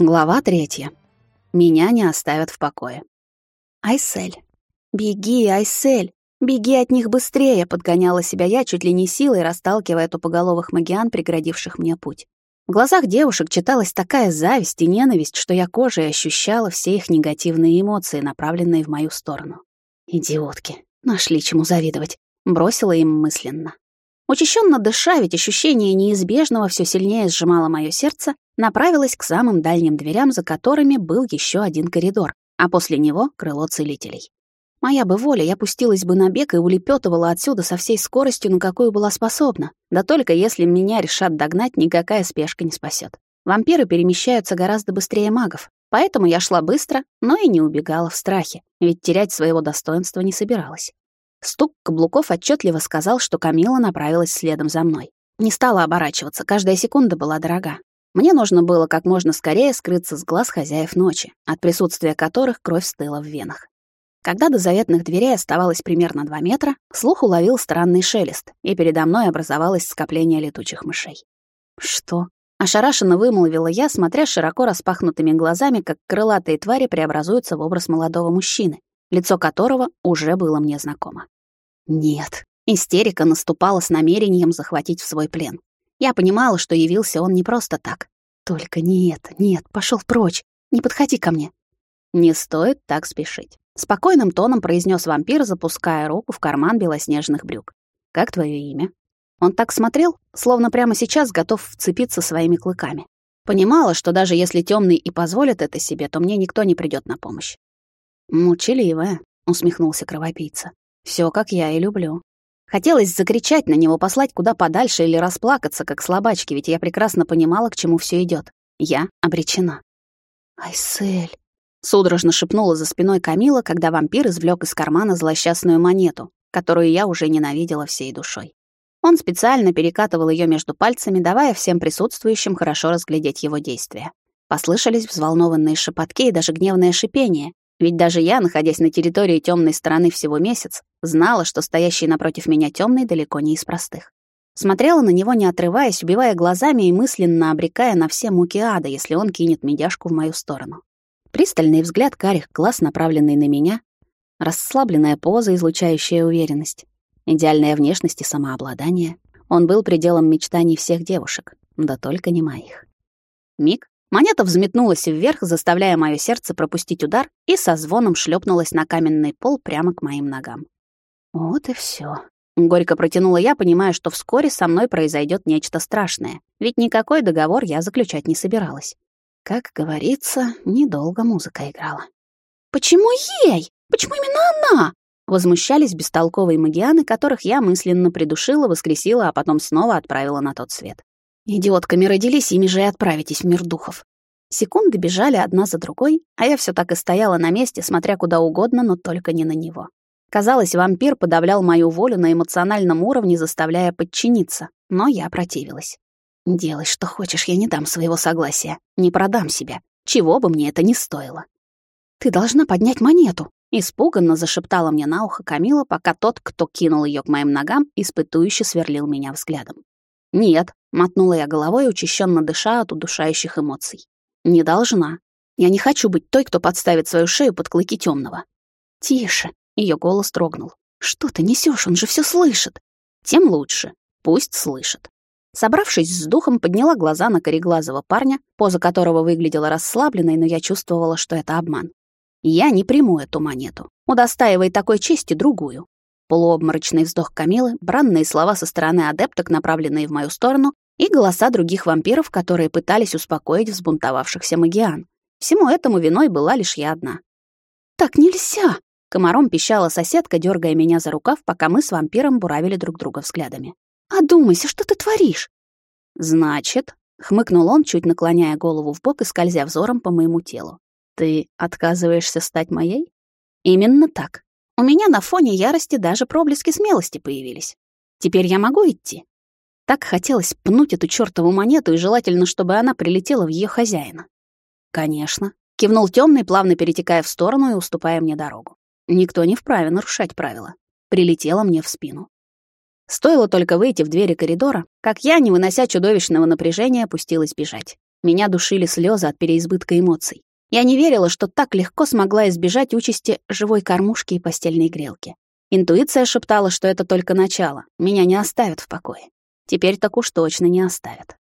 Глава третья. Меня не оставят в покое. «Айсель, беги, Айсель, беги от них быстрее!» — подгоняла себя я чуть ли не силой, расталкивая тупоголовых магиан, преградивших мне путь. В глазах девушек читалась такая зависть и ненависть, что я кожей ощущала все их негативные эмоции, направленные в мою сторону. «Идиотки, нашли чему завидовать», — бросила им мысленно. Учащенно дыша, ведь ощущение неизбежного все сильнее сжимало мое сердце, направилась к самым дальним дверям, за которыми был еще один коридор, а после него — крыло целителей. Моя бы воля, я пустилась бы на бег и улепетывала отсюда со всей скоростью, на какую была способна. Да только если меня решат догнать, никакая спешка не спасет. Вампиры перемещаются гораздо быстрее магов, поэтому я шла быстро, но и не убегала в страхе, ведь терять своего достоинства не собиралась. Стук каблуков отчетливо сказал, что Камила направилась следом за мной. Не стала оборачиваться, каждая секунда была дорога. Мне нужно было как можно скорее скрыться с глаз хозяев ночи, от присутствия которых кровь стыла в венах. Когда до заветных дверей оставалось примерно 2 метра, слух уловил странный шелест, и передо мной образовалось скопление летучих мышей. «Что?» — ошарашенно вымолвила я, смотря широко распахнутыми глазами, как крылатые твари преобразуются в образ молодого мужчины, лицо которого уже было мне знакомо. Нет, истерика наступала с намерением захватить в свой плен. Я понимала, что явился он не просто так. Только нет, нет, пошел прочь, не подходи ко мне. Не стоит так спешить. Спокойным тоном произнес вампир, запуская руку в карман белоснежных брюк. «Как твое имя?» Он так смотрел, словно прямо сейчас готов вцепиться своими клыками. Понимала, что даже если темный и позволит это себе, то мне никто не придет на помощь. «Молчаливая», — усмехнулся кровопийца. Все, как я и люблю». Хотелось закричать на него, послать куда подальше или расплакаться, как слабачки, ведь я прекрасно понимала, к чему все идет. Я обречена. «Айсель», — судорожно шепнула за спиной Камила, когда вампир извлек из кармана злосчастную монету, которую я уже ненавидела всей душой. Он специально перекатывал ее между пальцами, давая всем присутствующим хорошо разглядеть его действия. Послышались взволнованные шепотки и даже гневное шипение, ведь даже я, находясь на территории темной стороны всего месяц, знала, что стоящий напротив меня темный далеко не из простых. Смотрела на него, не отрываясь, убивая глазами и мысленно обрекая на все муки ада, если он кинет медяшку в мою сторону. Пристальный взгляд карих глаз, направленный на меня, расслабленная поза, излучающая уверенность, идеальная внешность и самообладание. Он был пределом мечтаний всех девушек, да только не моих. Миг, Монета взметнулась вверх, заставляя мое сердце пропустить удар, и со звоном шлепнулась на каменный пол прямо к моим ногам. Вот и все. Горько протянула я, понимая, что вскоре со мной произойдет нечто страшное, ведь никакой договор я заключать не собиралась. Как говорится, недолго музыка играла. «Почему ей? Почему именно она?» Возмущались бестолковые магианы, которых я мысленно придушила, воскресила, а потом снова отправила на тот свет. Идиотками родились, ими же и отправитесь в мир духов. Секунды бежали одна за другой, а я все так и стояла на месте, смотря куда угодно, но только не на него. Казалось, вампир подавлял мою волю на эмоциональном уровне, заставляя подчиниться, но я противилась. «Делай, что хочешь, я не дам своего согласия. Не продам себя. Чего бы мне это ни стоило». «Ты должна поднять монету», — испуганно зашептала мне на ухо Камила, пока тот, кто кинул ее к моим ногам, испытующе сверлил меня взглядом. «Нет», — мотнула я головой, учащенно дыша от удушающих эмоций. «Не должна. Я не хочу быть той, кто подставит свою шею под клыки темного. «Тише», — ее голос трогнул. «Что ты несешь? Он же все слышит». «Тем лучше. Пусть слышит». Собравшись с духом, подняла глаза на кореглазого парня, поза которого выглядела расслабленной, но я чувствовала, что это обман. «Я не приму эту монету. Удостаивай такой чести другую. Полуобморочный вздох Камилы, бранные слова со стороны адепток, направленные в мою сторону, и голоса других вампиров, которые пытались успокоить взбунтовавшихся магиан. Всему этому виной была лишь я одна. «Так нельзя!» — комаром пищала соседка, дергая меня за рукав, пока мы с вампиром буравили друг друга взглядами. «Одумайся, что ты творишь?» «Значит...» — хмыкнул он, чуть наклоняя голову в бок и скользя взором по моему телу. «Ты отказываешься стать моей?» «Именно так. У меня на фоне ярости даже проблески смелости появились. Теперь я могу идти? Так хотелось пнуть эту чёртову монету, и желательно, чтобы она прилетела в её хозяина. Конечно. Кивнул тёмный, плавно перетекая в сторону и уступая мне дорогу. Никто не вправе нарушать правила. Прилетела мне в спину. Стоило только выйти в двери коридора, как я, не вынося чудовищного напряжения, опустилась бежать. Меня душили слезы от переизбытка эмоций. Я не верила, что так легко смогла избежать участи живой кормушки и постельной грелки. Интуиция шептала, что это только начало, меня не оставят в покое. Теперь так уж точно не оставят.